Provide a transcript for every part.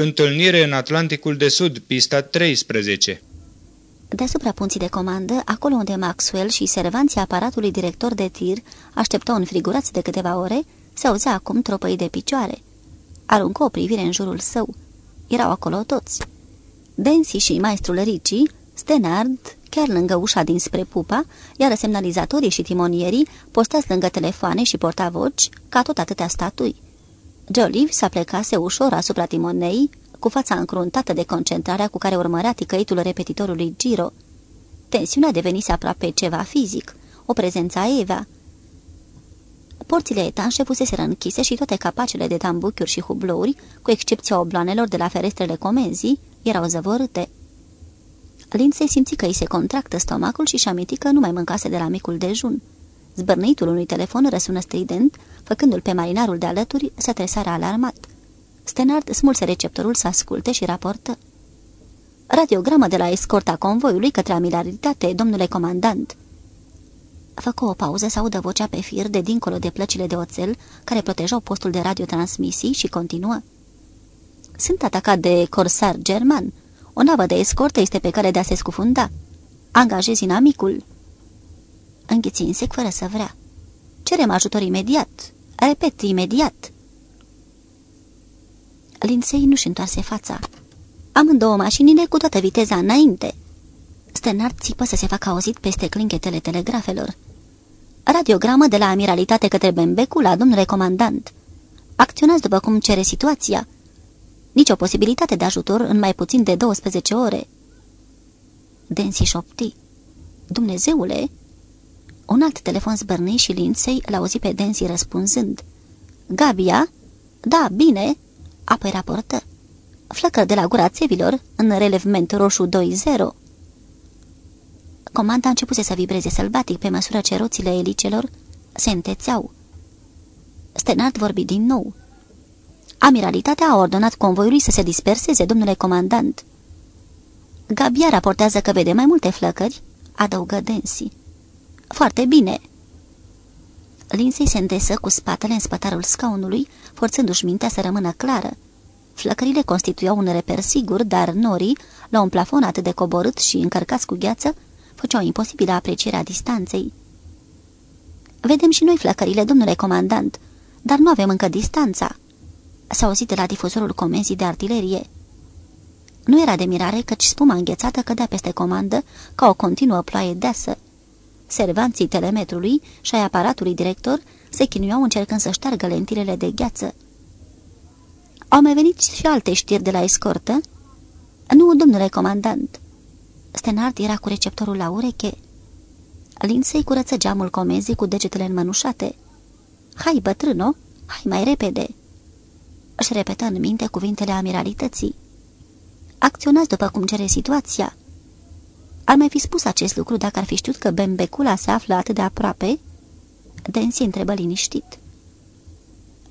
Întâlnire în Atlanticul de Sud, pista 13 Deasupra punții de comandă, acolo unde Maxwell și servanții aparatului director de tir așteptau înfrigurați de câteva ore, se auzea acum tropăi de picioare. Aruncă o privire în jurul său. Erau acolo toți. Densi și maestrul Ricci, Stenard, chiar lângă ușa dinspre pupa, iar semnalizatorii și timonierii postați lângă telefoane și portavoci, ca tot atâtea statui. Jolive s-a plecase ușor asupra timonei, cu fața încruntată de concentrarea cu care urmărea ticăitul repetitorului Giro. Tensiunea devenise aproape ceva fizic, o prezență Eva. Porțile etanșe fuseseră închise și toate capacele de tambuchiuri și hublouri, cu excepția obloanelor de la ferestrele comenzii, erau zăvorâte. Lindsay simți că îi se contractă stomacul și și aminti că nu mai mâncase de la micul dejun. Zbărnăitul unui telefon răsună strident, făcându-l pe marinarul de alături să tresară alarmat. Stenard smulse receptorul să asculte și raportă. Radiogramă de la escorta convoiului către amilaritate, domnule comandant. Făcă o pauză să audă vocea pe fir de dincolo de plăcile de oțel care protejau postul de radiotransmisii și continuă. Sunt atacat de corsar german. O navă de escortă este pe care de a se scufunda. Angajezi inamicul. Înghiți în sec fără să vrea. Cerem ajutor imediat. Repet, imediat. Lindsay nu-și întoarse fața. Amândouă mașinile cu toată viteza înainte. Stenard țipă să se facă auzit peste clinchetele telegrafelor. Radiogramă de la Amiralitate către Bembecu la domnule comandant. Acționați după cum cere situația. Nici o posibilitate de ajutor în mai puțin de 12 ore. Densi șopti. Dumnezeule! Un alt telefon zbărnei și Lindsay l-auzi pe Densi răspunzând. Gabia? Da, bine!" apoi raportă. Flăcări de la gura țevilor, în relevment roșu 2-0. Comanda începuse să vibreze sălbatic pe măsură ce roțile elicelor se întețeau. Stenard vorbi din nou. Amiralitatea a ordonat convoiului să se disperseze, domnule comandant. Gabia raportează că vede mai multe flăcări, adăugă Densi. Foarte bine. Lindsay se îndesă cu spatele în spătarul scaunului, forțându-și mintea să rămână clară. Flăcările constituiau un reper sigur, dar norii, la un plafon atât de coborât și încărcați cu gheață, făceau imposibilă aprecierea distanței. Vedem și noi flăcările, domnule comandant, dar nu avem încă distanța." S-a auzit de la difuzorul comenzii de artilerie. Nu era de mirare căci spuma înghețată cădea peste comandă ca o continuă ploaie deasă. Servanții telemetrului și ai aparatului director se chinuiau încercând să șteargă lentilele de gheață. Au mai venit și alte știri de la escortă? Nu, domnule comandant. Stenard era cu receptorul la ureche. Lindsay curăță geamul comenzii cu degetele înmănușate. Hai, bătrâno, hai mai repede!" Își repetă în minte cuvintele amiralității. Acționați după cum cere situația." Ar mai fi spus acest lucru dacă ar fi știut că Bembecula se află atât de aproape? Densi întrebă liniștit.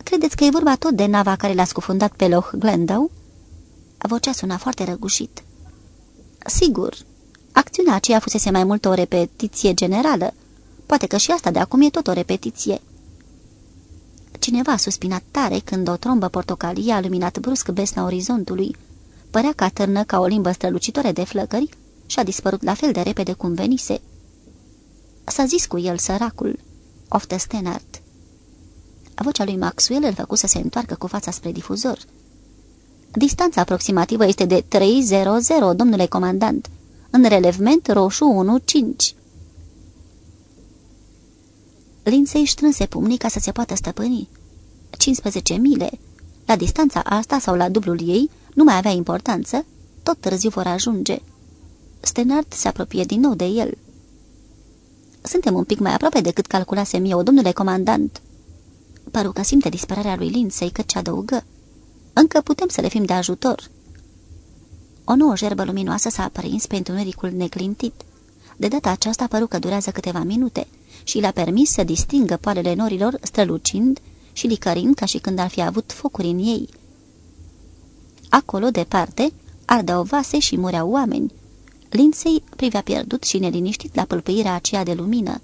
Credeți că e vorba tot de nava care l-a scufundat pe Loch Glendow?" Vocea suna foarte răgușit. Sigur, acțiunea aceea fusese mai mult o repetiție generală. Poate că și asta de acum e tot o repetiție. Cineva a suspinat tare când o trombă portocalie a luminat brusc besna orizontului. Părea ca târnă ca o limbă strălucitoare de flăcări și a dispărut la fel de repede cum venise. S-a zis cu el săracul, oftă Stenart. Vocea lui Maxwell îl făcu să se întoarcă cu fața spre difuzor. Distanța aproximativă este de 300, domnule comandant, în relevment roșu 1-5. Lindsay își strânse pumnii ca să se poată stăpâni. 15 mile. La distanța asta sau la dublul ei nu mai avea importanță, tot târziu vor ajunge. Stenard se apropie din nou de el. Suntem un pic mai aproape decât calculasem eu, domnule comandant." Păru că simte disperarea lui Lindsay, căci adăugă. Încă putem să le fim de ajutor." O nouă gerbă luminoasă s-a aprins pe întunericul neclintit. De data aceasta păru că durează câteva minute și le-a permis să distingă poalele norilor strălucind și licărind ca și când ar fi avut focuri în ei. Acolo, departe, ardeau vase și mureau oameni, Lindsay privea pierdut și neliniștit la pâlpâirea aceea de lumină.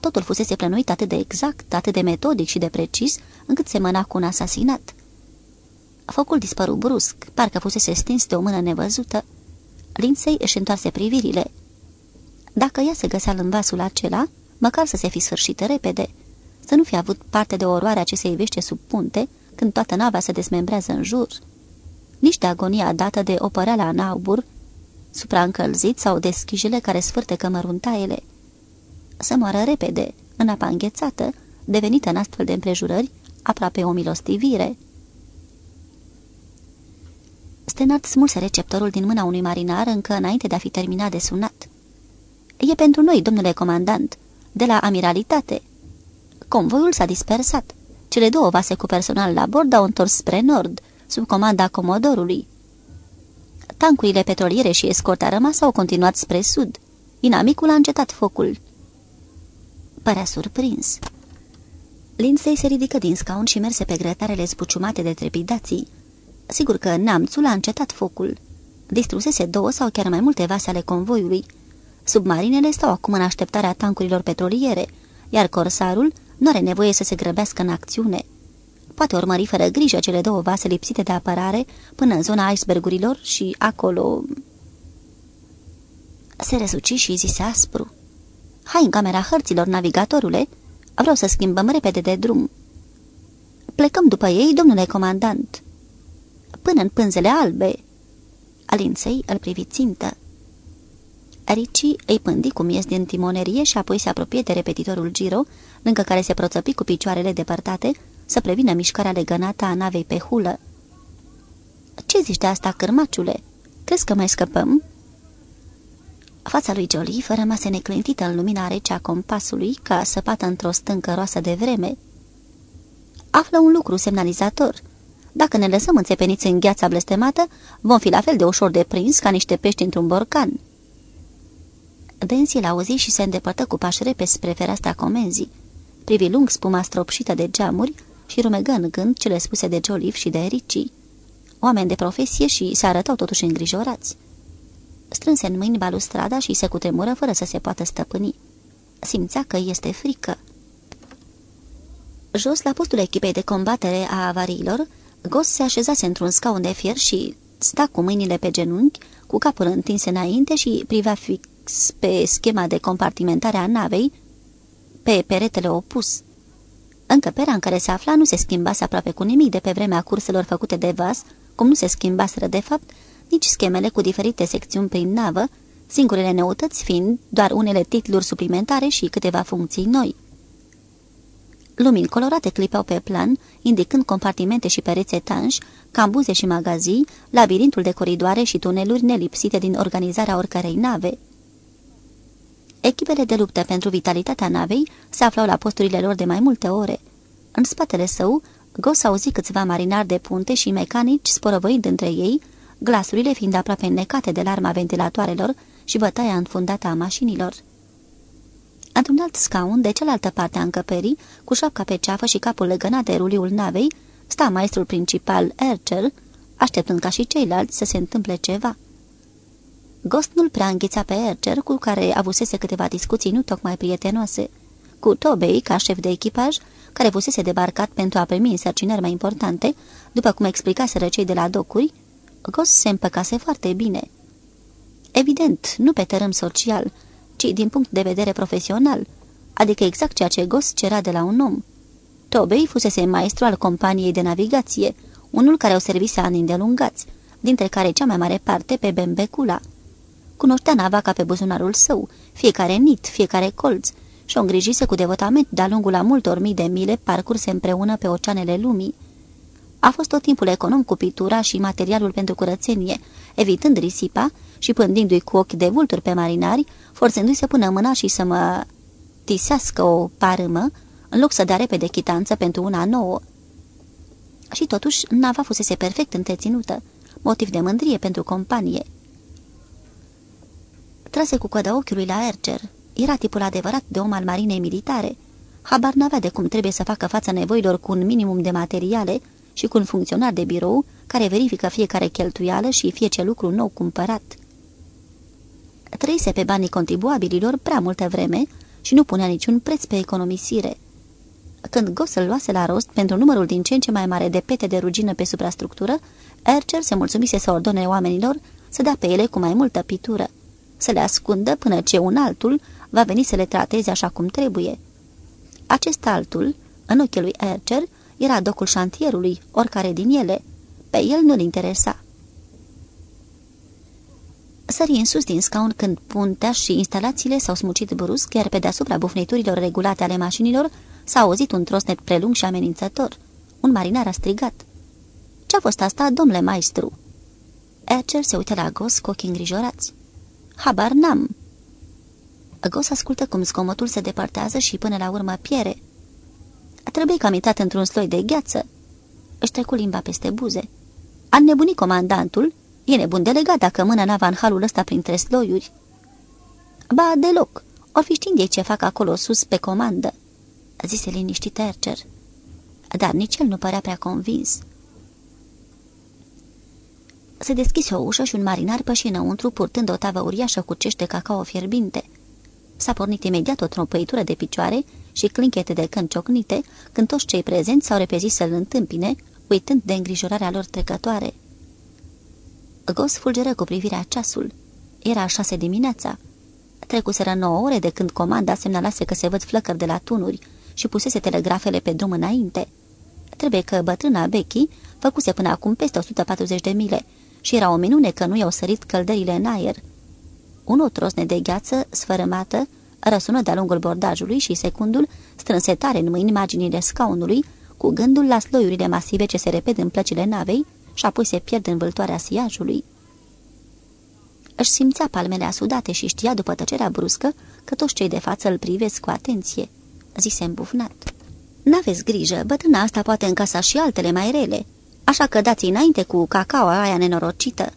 Totul fusese plănuit atât de exact, atât de metodic și de precis, încât semăna cu un asasinat. Focul dispăru brusc, parcă fusese stins de o mână nevăzută. Linței își întoarse privirile. Dacă ea se găsea în vasul acela, măcar să se fi sfârșit repede, să nu fi avut parte de oroarea ce se ivește sub punte, când toată nava se desmembrează în jur. Nici de agonia dată de opăreala în aubur, supraîncălzit sau de schijele care sfârtecă măruntaiele. Să moară repede, în apa înghețată, devenită în astfel de împrejurări aproape o milostivire. Stenard smulse receptorul din mâna unui marinar încă înainte de a fi terminat de sunat. E pentru noi, domnule comandant, de la amiralitate." Convoiul s-a dispersat. Cele două vase cu personal la bord au întors spre nord, sub comanda comodorului. Tancurile petroliere și escorta rămas au continuat spre sud. Inamicul a încetat focul. Părea surprins. Lindsay se ridică din scaun și merse pe grătarele zbuciumate de trepidații. Sigur că neamțul a încetat focul. Distrusese două sau chiar mai multe vase ale convoiului. Submarinele stau acum în așteptarea tancurilor petroliere, iar corsarul nu are nevoie să se grăbească în acțiune. Poate urmări fără grijă cele două vase lipsite de apărare până în zona icebergurilor și acolo... Se răsuci și zise aspru. Hai în camera hărților, navigatorule. Vreau să schimbăm repede de drum." Plecăm după ei, domnule comandant." Până în pânzele albe." Alinței îl privi țintă. Ricci îi pândi cu miez din timonerie și apoi se apropie de repetitorul Giro, lângă care se proțăpi cu picioarele depărtate, să prevină mișcarea legănată a navei pe hulă. Ce zici de asta, cârmaciule? Crezi că mai scăpăm?" Fața lui Jolie rămase neclintită în lumina rece a compasului, ca săpată într-o stâncă roasă de vreme. Află un lucru semnalizator. Dacă ne lăsăm înțepeniți în gheața blestemată, vom fi la fel de ușor de prins ca niște pești într-un borcan. Densi l-auzi și se îndepărtă cu pași repezi spre fereastra comenzii. Privi lung spuma stropșită de geamuri și rumegă în gând cele spuse de Jolif și de Ricci. Oameni de profesie și se arătau totuși îngrijorați strânse în mâini balustrada și se cutremură fără să se poată stăpâni. Simțea că este frică. Jos, la postul echipei de combatere a avariilor, Gos se așezase într-un scaun de fier și sta cu mâinile pe genunchi, cu capul întins înainte și privea fix pe schema de compartimentare a navei, pe peretele opus. Încăperea în care se afla nu se schimbase aproape cu nimic de pe vremea curselor făcute de vas, cum nu se schimbaseră de fapt nici schemele cu diferite secțiuni prin navă, singurele neutăți fiind doar unele titluri suplimentare și câteva funcții noi. Lumini colorate clipeau pe plan, indicând compartimente și pereți etanși, cambuze și magazii, labirintul de coridoare și tuneluri nelipsite din organizarea oricărei nave. Echipele de luptă pentru vitalitatea navei se aflau la posturile lor de mai multe ore. În spatele său, Gos auzi câțiva marinari de punte și mecanici sporăvăind între ei, glasurile fiind aproape înnecate de larma ventilatoarelor și bătaia înfundată a mașinilor. Într-un alt scaun, de cealaltă parte a încăperii, cu șapca pe ceafă și capul legănat de ruliul navei, sta maestrul principal, Ercel, așteptând ca și ceilalți să se întâmple ceva. Ghost nu-l prea înghița pe Ercer, cu care avusese câteva discuții nu tocmai prietenoase. Cu Tobey, ca șef de echipaj, care fusese debarcat pentru a primi însărcinări mai importante, după cum explicaseră cei de la docuri, Gos se împăcase foarte bine. Evident, nu pe tărâm social, ci din punct de vedere profesional, adică exact ceea ce Gos cerea de la un om. Tobey fusese maestru al companiei de navigație, unul care o servise ani îndelungați, dintre care cea mai mare parte pe Bembecula. Cunoștea nava ca pe buzunarul său, fiecare nit, fiecare colț, și o îngrijise cu devotament de-a lungul a multor mii de mile parcurse împreună pe oceanele lumii. A fost tot timpul econom cu pitura și materialul pentru curățenie, evitând risipa și pândindu-i cu ochi de vulturi pe marinari, forțându-i să pună mâna și să mă tisească o parâmă, în loc să dea repede chitanță pentru una nouă. Și totuși, nava fusese perfect întreținută, motiv de mândrie pentru companie. Trase cu coada ochiului la Erger. Era tipul adevărat de om al marinei militare. Habar n-avea de cum trebuie să facă față nevoilor cu un minimum de materiale și cu un funcționar de birou care verifică fiecare cheltuială și fie ce lucru nou cumpărat. Trăise pe banii contribuabililor prea multă vreme și nu punea niciun preț pe economisire. Când Gos îl luase la rost pentru numărul din ce în ce mai mare de pete de rugină pe suprastructură, Archer se mulțumise să ordone oamenilor să dea pe ele cu mai multă pitură, să le ascundă până ce un altul va veni să le trateze așa cum trebuie. Acest altul, în ochii lui Archer, era docul șantierului, oricare din ele. Pe el nu-l interesa. Sări în sus din scaun când puntea și instalațiile s-au smucit brusc, iar pe deasupra bufniturilor regulate ale mașinilor s-a auzit un trosnet prelung și amenințător. Un marinar a strigat. Ce-a fost asta, domnule maestru?" Etcher se uită la Gos cu ochii îngrijorați. Habar n-am." Gos ascultă cum zgomotul se depărtează și până la urmă piere. Trebuie cam intrat într-un sloi de gheață. Își trecu limba peste buze. A nebunit comandantul. E nebun delegat dacă mână n-ava în halul ăsta printre sloiuri. Ba, deloc. Or fi știind ei ce fac acolo sus pe comandă, zise liniștit Ercer. Dar nici el nu părea prea convins. Se deschise o ușă și un marinar păși înăuntru, purtând o tavă uriașă cu cește cacao fierbinte. S-a pornit imediat o trompăitură de picioare și clinchete de când ciocnite, când toți cei prezenți s-au repezit să-l întâmpine, uitând de îngrijorarea lor trecătoare. Gos fulgeră cu privirea ceasul. Era șase dimineața. Trecuseră nouă ore de când comanda semnalase că se văd flăcări de la tunuri și pusese telegrafele pe drum înainte. Trebuie că bătrâna Becky făcuse până acum peste 140 de mile și era o minune că nu i-au sărit căldările în aer. Un otrosne de gheață, sfărâmată, răsună de-a lungul bordajului și secundul strânse tare în mâini imaginile scaunului, cu gândul la sloiurile masive ce se repet în plăcile navei și apoi se pierd în vâltoarea siajului. Își simțea palmele asudate și știa după tăcerea bruscă că toți cei de față îl privesc cu atenție. Zise îmbufnat. N-aveți grijă, bătrâna asta poate încasa și altele mai rele, așa că dați înainte cu cacao aia nenorocită.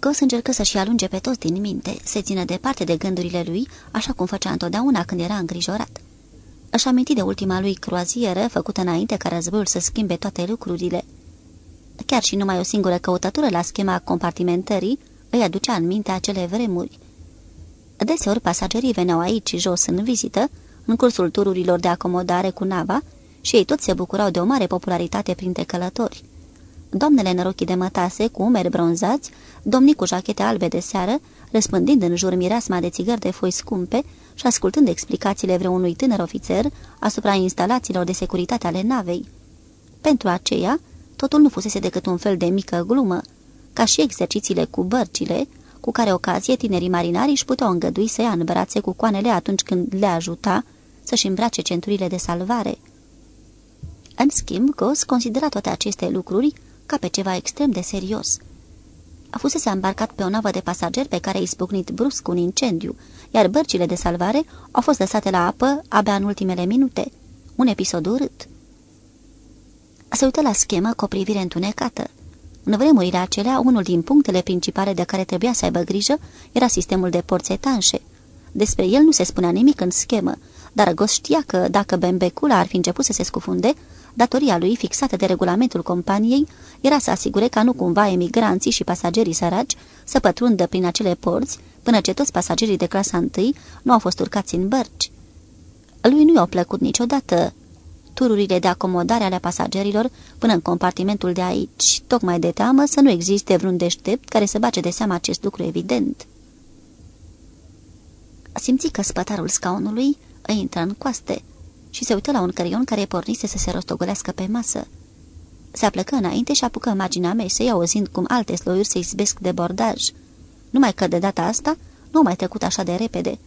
Gos încercă să-și alunge pe toți din minte, se țină departe de gândurile lui, așa cum făcea întotdeauna când era îngrijorat. Își aminti de ultima lui croazieră, făcută înainte ca războiul să schimbe toate lucrurile. Chiar și numai o singură căutătură la schema compartimentării îi aducea în minte acele vremuri. Deseori pasagerii veneau aici jos în vizită, în cursul tururilor de acomodare cu nava, și ei toți se bucurau de o mare popularitate printre călători. Doamnele în rochii de mătase, cu umeri bronzați, domnii cu jachete albe de seară, răspândind în jur mireasma de țigări de foi scumpe și ascultând explicațiile vreunui tânăr ofițer asupra instalațiilor de securitate ale navei. Pentru aceea, totul nu fusese decât un fel de mică glumă, ca și exercițiile cu bărcile, cu care ocazie tinerii marinari își puteau îngădui să ia în brațe cu coanele atunci când le ajuta să-și îmbrace centurile de salvare. În schimb, Gos considera toate aceste lucruri ca pe ceva extrem de serios. A fusese îmbarcat pe o navă de pasageri pe care i spucnit brusc un incendiu, iar bărcile de salvare au fost lăsate la apă abia în ultimele minute. Un episod urât. Se uită la schemă cu o privire întunecată. În vremurile acelea, unul din punctele principale de care trebuia să aibă grijă era sistemul de porți etanșe. Despre el nu se spunea nimic în schemă, dar Gos știa că, dacă Bembecula ar fi început să se scufunde, datoria lui fixată de regulamentul companiei era să asigure ca nu cumva emigranții și pasagerii săraci să pătrundă prin acele porți până ce toți pasagerii de clasa întâi nu au fost urcați în bărci. Lui nu i-au plăcut niciodată tururile de acomodare ale pasagerilor până în compartimentul de aici, tocmai de teamă să nu existe vreun deștept care să bace de seama acest lucru evident. Simți că spătarul scaunului îi intră în coaste și se uită la un cărion care pornise să se rostogolească pe masă. Se aplecă înainte și apucă imaginea mesei, auzind cum alte sloiuri se izbesc de bordaj. Numai că de data asta nu mai trecut așa de repede.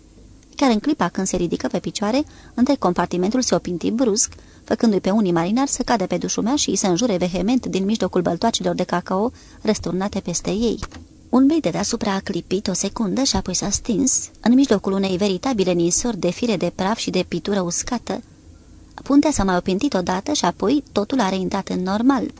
Chiar în clipa când se ridică pe picioare, între compartimentul se opinti brusc, făcându-i pe unii marinari să cadă pe dușumea și să înjure vehement din mijlocul băltoacilor de cacao răsturnate peste ei. Un bei de deasupra a clipit o secundă și apoi s-a stins, în mijlocul unei veritabile nisori de fire de praf și de pitură uscată. Puntea s-a mai opintit odată și apoi totul a reintrat în normal.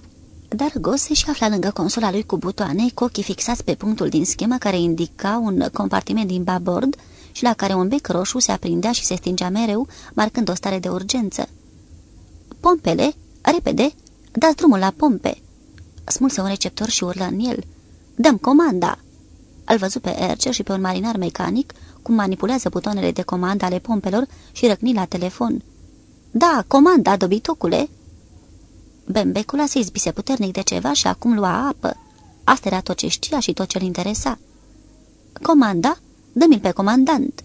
Dar Gos se și afla lângă consola lui cu butoane, cu ochii fixați pe punctul din schemă care indica un compartiment din babord și la care un bec roșu se aprindea și se stingea mereu, marcând o stare de urgență. Pompele? Repede! Dați drumul la pompe!" Smulse un receptor și urlă în el. Dăm comanda!" Îl văzut pe Ercer și pe un marinar mecanic cum manipulează butoanele de comandă ale pompelor și răcni la telefon. Da, comanda, dobitocule!" Bembecula se izbise puternic de ceva și acum lua apă. Asta era tot ce știa și tot ce-l interesa. Comanda? Dă-mi-l pe comandant!"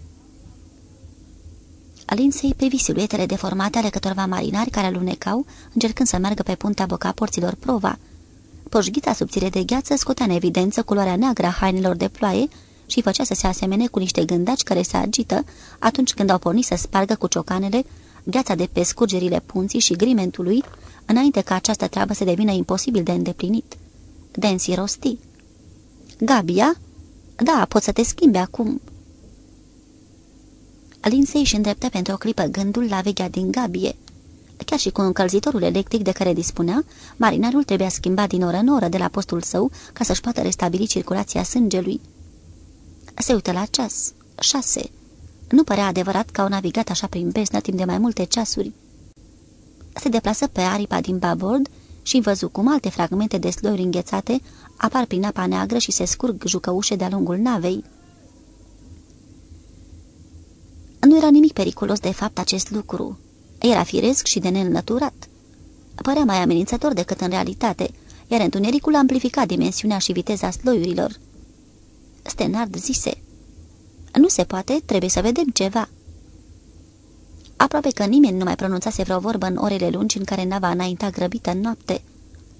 Alinsei privi siluetele deformate ale câtorva marinari care alunecau, încercând să meargă pe puntea boca porților prova. Poșghita subțire de gheață scotea în evidență culoarea neagră a hainelor de ploaie și făcea să se asemene cu niște gândaci care se agită atunci când au pornit să spargă cu ciocanele gheața de pe scurgerile punții și grimentului, înainte ca această treabă să devină imposibil de îndeplinit. Densi rosti. Gabia? Da, pot să te schimbi acum." Lindsay își îndreptă pentru o clipă gândul la vechea din Gabie. Chiar și cu încălzitorul electric de care dispunea, marinarul trebuia schimbat din oră în oră de la postul său ca să-și poată restabili circulația sângelui. Se uită la ceas. Șase. Nu părea adevărat că au navigat așa prin besnă timp de mai multe ceasuri. Se deplasă pe aripa din babord și văzu cum alte fragmente de sloi înghețate apar prin apa neagră și se scurg jucăușe de-a lungul navei. Nu era nimic periculos de fapt acest lucru. Era firesc și de neînlăturat. Părea mai amenințător decât în realitate, iar întunericul amplifica dimensiunea și viteza sloiurilor. Stenard zise, Nu se poate, trebuie să vedem ceva." Aproape că nimeni nu mai pronunțase vreo vorbă în orele lungi în care nava înainta grăbită în noapte.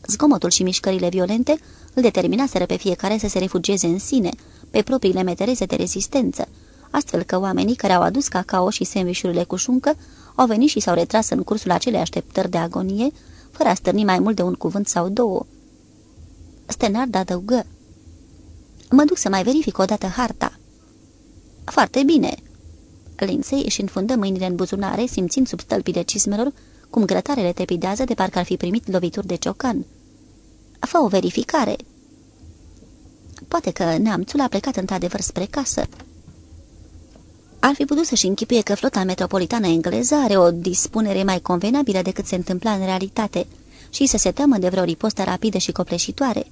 Zgomotul și mișcările violente îl determinaseră pe fiecare să se refugieze în sine, pe propriile metereze de rezistență, astfel că oamenii care au adus cacao și sandvișurile cu șuncă au venit și s-au retras în cursul acelei așteptări de agonie, fără a stârni mai mult de un cuvânt sau două. Stenard adăugă. Mă duc să mai verific o dată harta." Foarte bine." Lindsay își înfundă mâinile în buzunare, simțind sub stălpile cismelor cum grătarele tepidează de parcă ar fi primit lovituri de ciocan. Fă o verificare." Poate că neamțul a plecat într-adevăr spre casă. Ar fi putut să-și închipuie că flota metropolitană engleză are o dispunere mai convenabilă decât se întâmpla în realitate și să se teamă de vreo ripostă rapidă și copleșitoare.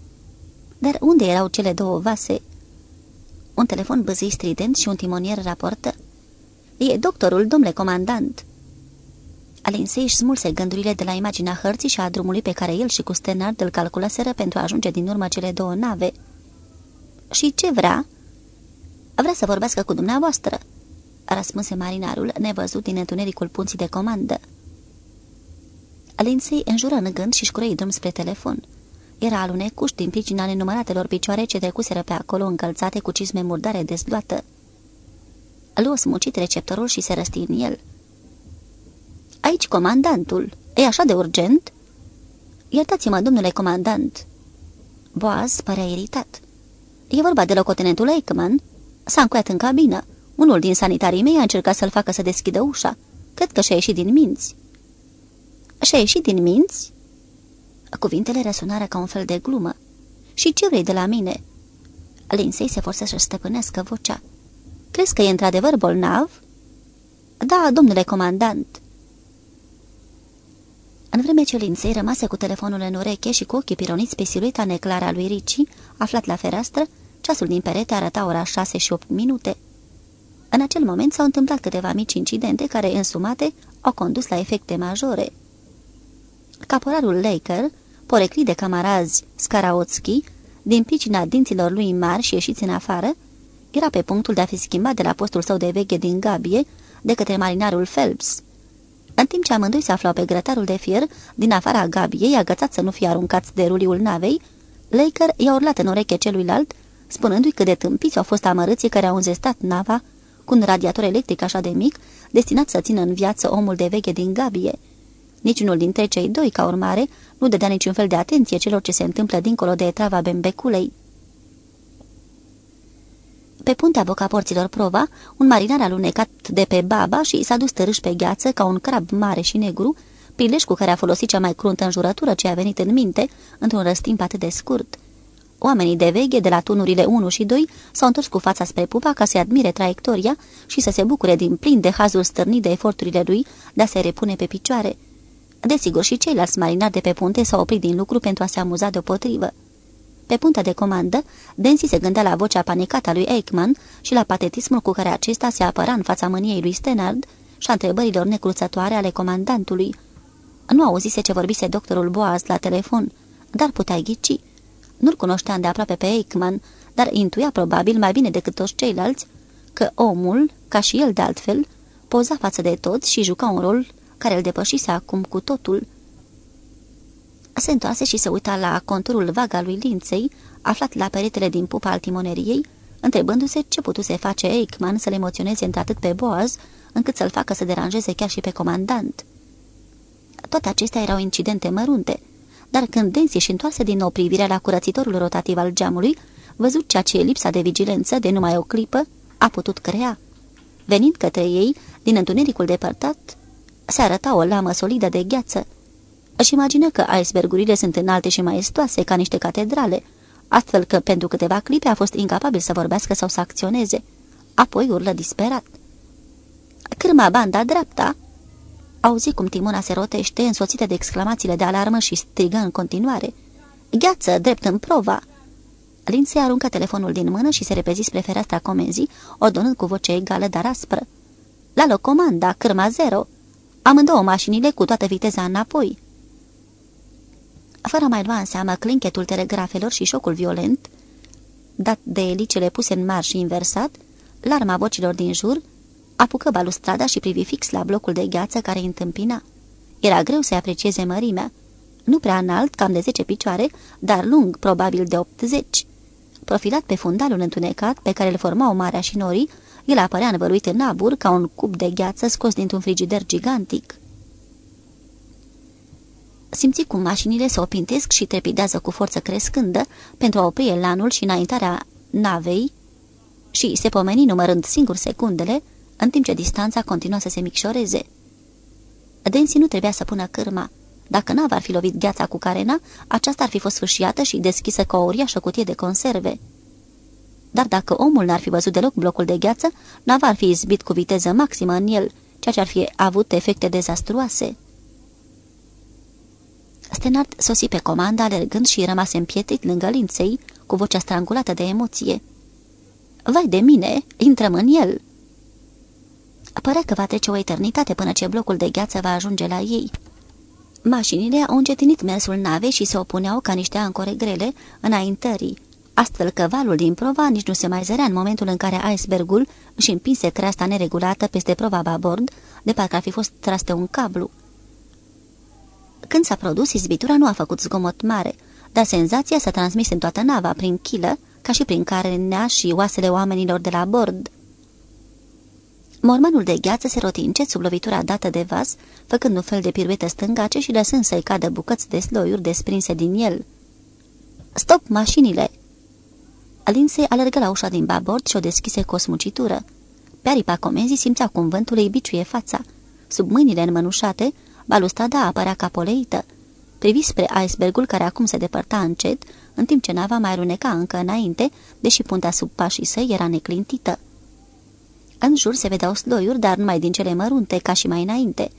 Dar unde erau cele două vase? Un telefon băzâi strident și un timonier raportă. E doctorul, domnule comandant." Alinsei își smulse gândurile de la imaginea hărții și a drumului pe care el și cu Stenard îl calculaseră pentru a ajunge din urmă cele două nave. Și ce vrea?" Vrea să vorbească cu dumneavoastră," răspunse marinarul, nevăzut din întunericul punții de comandă. Lindsay înjură în gând și-și curăi drum spre telefon. Era alunecuș din pricina nenumăratelor picioare ce trecuseră pe acolo încălțate cu cisme murdare dezluată. Luă smucit receptorul și se răsti în el. Aici comandantul. E așa de urgent?" Iertați-mă, domnule comandant." Boaz părea iritat. E vorba de locotenentul Eichmann. S-a încuiat în cabină. Unul din sanitarii mei a încercat să-l facă să deschidă ușa. Cred că și-a ieșit din minți." Și-a ieșit din minți?" Cuvintele răsunară ca un fel de glumă. Și ce vrei de la mine?" Linsei se forță să-și stăpânească vocea. Crezi că e într-adevăr bolnav?" Da, domnule comandant." În vreme ce Linsei rămase cu telefonul în ureche și cu ochii pironiți pe silueta neclară a lui Ricci, aflat la fereastră, ceasul din perete arăta ora șase și opt minute. În acel moment s-au întâmplat câteva mici incidente care, însumate, au condus la efecte majore. Caporalul Laker, poreclit de camarazi Skaraotski, din pricina dinților lui mari și ieșiți în afară, era pe punctul de a fi schimbat de la postul său de veche din Gabie de către marinarul Phelps. În timp ce amândoi se aflau pe grătarul de fier, din afara Gabiei, agățat să nu fie aruncați de ruliul navei, Laker i-a urlat în ureche celuilalt, spunându-i cât de tâmpiți au fost amărâții care au înzestat nava cu un radiator electric așa de mic, destinat să țină în viață omul de veche din Gabie. Niciunul dintre cei doi, ca urmare, nu dădea niciun fel de atenție celor ce se întâmplă dincolo de etrava Bembeculei. Pe puntea boca porților prova, un marinar alunecat de pe baba și s-a dus tărâș pe gheață ca un crab mare și negru, prilej cu care a folosit cea mai cruntă înjurătură ce a venit în minte într-un răstimp atât de scurt. Oamenii de veche de la tunurile 1 și 2 s-au întors cu fața spre pupa ca să admire traiectoria și să se bucure din plin de hazul stârnit de eforturile lui de a se repune pe picioare. Desigur, și ceilalți marinari de pe punte s-au oprit din lucru pentru a se amuza deopotrivă. Pe puntea de comandă, Densi se gândea la vocea panicată a lui Eichmann și la patetismul cu care acesta se apăra în fața mâniei lui Stenard și a întrebărilor necruțătoare ale comandantului. Nu auzise ce vorbise doctorul Boaz la telefon, dar putea ghici. Nu-l cunoștea de aproape pe Eichmann, dar intuia probabil mai bine decât toți ceilalți că omul, ca și el de altfel, poza față de toți și juca un rol care îl depășise acum cu totul. Se întoarse și se uita la conturul vag al lui Linței, aflat la peretele din pupa al timoneriei, întrebându-se ce putuse face Eichmann să-l emoționeze într-atât pe Boaz, încât să-l facă să deranjeze chiar și pe comandant. Toate acestea erau incidente mărunte, dar când Densi și întoarse din nou privirea la curățitorul rotativ al geamului, văzut ceea ce lipsa de vigilență de numai o clipă a putut crea. Venind către ei, din întunericul depărtat, se arăta o lamă solidă de gheață. Își imagină că icebergurile sunt înalte și maestoase ca niște catedrale, astfel că pentru câteva clipe a fost incapabil să vorbească sau să acționeze. Apoi urlă disperat. Cârma banda dreapta!" Auzi cum Timona se rotește, însoțită de exclamațiile de alarmă și strigă în continuare. Gheață, drept în prova!" se aruncă telefonul din mână și se repezi spre fereastra comenzii, ordonând cu voce egală, dar aspră. La loc comanda, cârma zero. Amândouă mașinile cu toată viteza înapoi. Fără mai lua în seamă clinchetul telegrafelor și șocul violent, dat de elicele puse în marș și inversat, larma vocilor din jur, apucă balustrada și privi fix la blocul de gheață care îi întâmpina. Era greu să aprecieze mărimea. Nu prea înalt, cam de 10 picioare, dar lung, probabil de 80. Profilat pe fundalul întunecat pe care îl formau marea și norii, el apărea învăluit în abur ca un cub de gheață scos dintr-un frigider gigantic. Simți cum mașinile se opintesc și trepidează cu forță crescândă pentru a opri elanul și înaintarea navei și se pomeni numărând singur secundele, în timp ce distanța continua să se micșoreze. Densi nu trebuia să pună cârma. Dacă nava ar fi lovit gheața cu carena, aceasta ar fi fost sfârșiată și deschisă ca o uriașă cutie de conserve. Dar dacă omul n-ar fi văzut deloc blocul de gheață, nava ar fi izbit cu viteză maximă în el, ceea ce ar fi avut efecte dezastruoase. Stenard sosi pe comanda, alergând și rămase împietrit lângă linței, cu vocea strangulată de emoție. Vai de mine, intrăm în el!" Părea că va trece o eternitate până ce blocul de gheață va ajunge la ei. Mașinile au încetinit mersul navei și se opuneau ca niște ancore grele înaintării, astfel că valul din prova nici nu se mai zărea în momentul în care icebergul își împinse creasta neregulată peste prova babord, de parcă ar fi fost tras un cablu. Când s-a produs, izbitura nu a făcut zgomot mare, dar senzația s-a transmis în toată nava, prin chilă, ca și prin carnea și oasele oamenilor de la bord. Mormanul de gheață se roti încet sub lovitura dată de vas, făcând un fel de piruetă stângace și lăsând să-i cadă bucăți de sloiuri desprinse din el. Stop mașinile!" Lindsay alergă la ușa din babord și o deschise cu o smucitură. Pe aripa comenzii simțea cum vântul îi biciuie fața. Sub mâinile înmănușate, balustrada apărea ca poleită. Privi spre icebergul care acum se depărta încet, în timp ce nava mai runeca încă înainte, deși puntea sub pașii săi era neclintită. În jur se vedeau sloiuri, dar numai din cele mărunte, ca și mai înainte.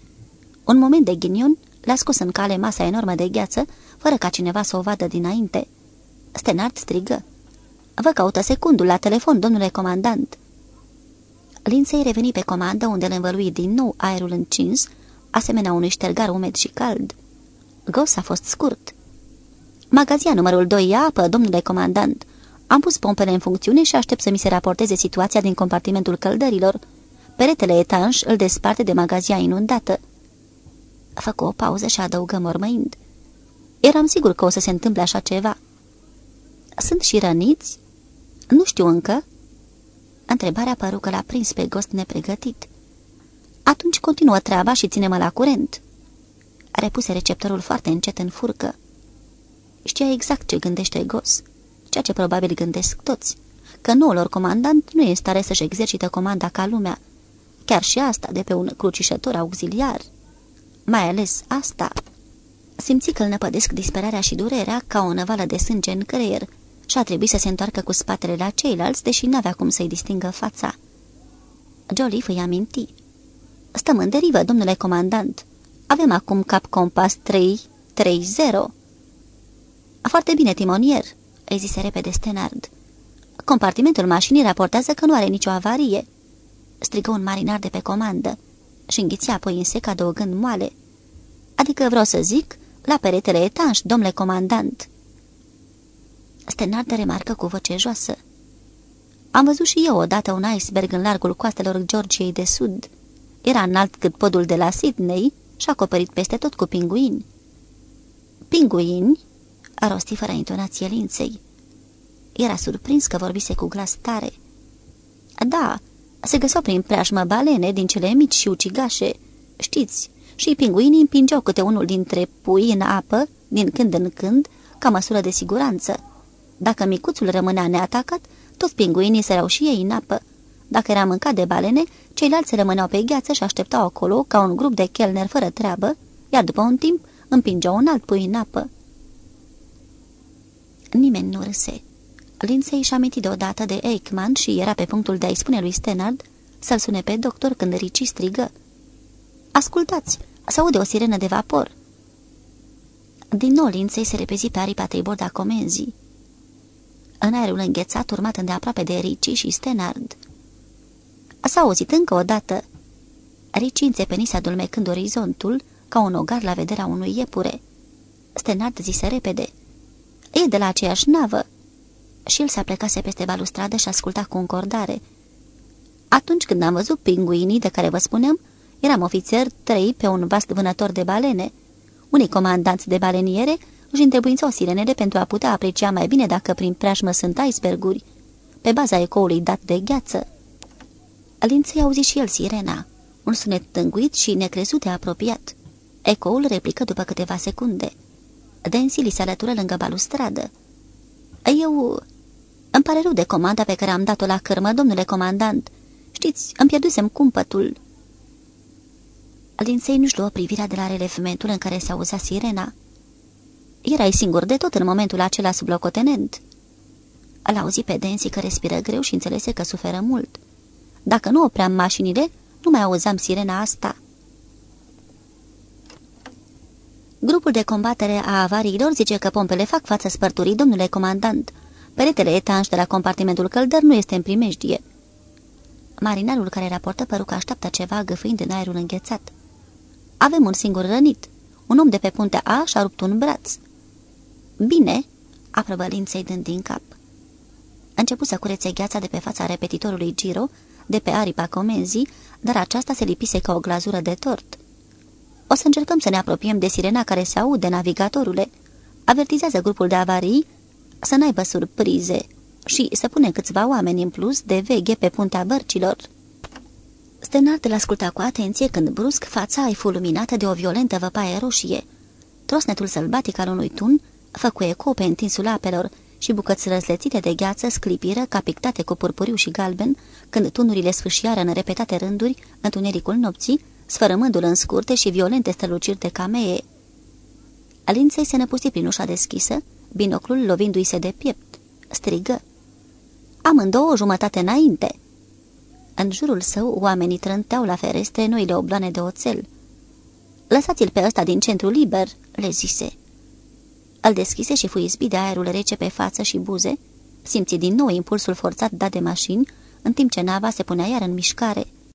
Un moment de ghinion l-a scos în cale masa enormă de gheață, fără ca cineva să o vadă dinainte. Stenard strigă. Vă caută secundul la telefon, domnule comandant." Linței reveni pe comandă, unde îl învălui din nou aerul încins, asemenea unui ștergar umed și cald. Gos a fost scurt. Magazia numărul 2 ia apă, domnule comandant. Am pus pompele în funcțiune și aștept să mi se raporteze situația din compartimentul căldărilor. Peretele etanș îl desparte de magazia inundată. Făcu o pauză și adăugă mormăind. Eram sigur că o să se întâmple așa ceva. Sunt și răniți? Nu știu încă." Întrebarea păru că l-a prins pe gost nepregătit. Atunci continuă treaba și ține-mă la curent." Repuse receptorul foarte încet în furcă. Știa exact ce gândește Gos, ceea ce probabil gândesc toți, că noul lor comandant nu e stare să-și exercită comanda ca lumea, chiar și asta de pe un crucișător auxiliar. Mai ales asta. Simți că îl năpădesc disperarea și durerea ca o năvală de sânge în creier, și a trebuit să se întoarcă cu spatele la ceilalți, deși n-avea cum să-i distingă fața. Joliffe îi aminti. Stăm în derivă, domnule comandant. Avem acum cap compas 3-3-0. Foarte bine, timonier, îi zise repede Stenard. Compartimentul mașinii raportează că nu are nicio avarie. Strigă un marinar de pe comandă. și înghiți apoi în sec adăugând moale. Adică vreau să zic, la peretele etanș, domnule comandant. Stenard remarcă cu voce joasă. Am văzut și eu odată un iceberg în largul coastelor Georgiei de Sud. Era înalt cât podul de la Sydney și acoperit peste tot cu pinguini. Pinguini? A rostit fără intonație linței. Era surprins că vorbise cu glas tare. Da, se găseau prin preajmă balene din cele mici și ucigașe. Știți, și pinguinii împingeau câte unul dintre pui în apă, din când în când, ca măsură de siguranță. Dacă micuțul rămânea neatacat, toți pinguinii săreau și ei în apă. Dacă era mâncat de balene, ceilalți rămâneau pe gheață și așteptau acolo ca un grup de chelner fără treabă, iar după un timp împingeau un alt pui în apă. Nimeni nu râse. Lindsay și-a amintit deodată de Eichmann și era pe punctul de a-i spune lui Stenard să-l sune pe doctor când Ricci strigă. Ascultați, se aude o sirenă de vapor. Din nou Lindsay se repezi pe aripa triborda comenzii. În aerul înghețat, urmat îndeaproape de Ricci și Stenard. S-a auzit încă o dată. Ricci înțepenise adulmecând orizontul ca un ogar la vederea unui iepure. Stenard zise repede. E de la aceeași navă și el se aplecase peste balustradă și asculta cu încordare. Atunci când am văzut pinguinii de care vă spuneam, eram ofițer trei pe un vast vânător de balene. Unii comandanți de baleniere își întrebuințau sirenele pentru a putea aprecia mai bine dacă prin preajmă sunt iceberguri, pe baza ecoului dat de gheață. Linței auzi și el sirena, un sunet tânguit și necrezut de apropiat. Ecoul replică după câteva secunde. Densi li se alătură lângă balustradă. Eu îmi pare rău de comanda pe care am dat-o la cărmă, domnule comandant. Știți, îmi pierdusem cumpătul." Linței nu-și luă privirea de la relevmentul în care se auzea sirena. Erai singur de tot în momentul acela sub locotenent." Îl auzi pe Densi că respiră greu și înțelese că suferă mult. Dacă nu opream mașinile, nu mai auzam sirena asta." Grupul de combatere a avariilor zice că pompele fac față spărturii, domnule comandant. Peretele etanș de la compartimentul căldăr nu este în primejdie. Marinarul care raportă păru că așteaptă ceva găfâind în aerul înghețat. Avem un singur rănit. Un om de pe puntea A și-a rupt un braț. Bine, aprobă linței dând din cap. Început să curețe gheața de pe fața repetitorului Giro, de pe aripa comenzii, dar aceasta se lipise ca o glazură de tort. O să încercăm să ne apropiem de sirena care se aude, navigatorule. Avertizează grupul de avarii să n-aibă surprize și să pune câțiva oameni în plus de veghe pe puntea bărcilor. Stenard îl asculta cu atenție când brusc fața ai fulminată de o violentă văpaie roșie. Trosnetul sălbatic al unui tun făcu eco pe întinsul apelor și bucăți răslețite de gheață sclipiră ca pictate cu purpuriu și galben, când tunurile sfâșiară în repetate rânduri întunericul nopții, sfărămându-l în scurte și violente străluciri de camee. Alinței se năpusti prin ușa deschisă, binoclul lovindu-i se de piept. Strigă. Amândouă o jumătate înainte. În jurul său, oamenii trânteau la ferestre noile obloane de oțel. Lăsați-l pe ăsta din centru liber," le zise. Îl deschise și fu izbit de aerul rece pe față și buze, simți din nou impulsul forțat dat de mașini, în timp ce nava se punea iar în mișcare –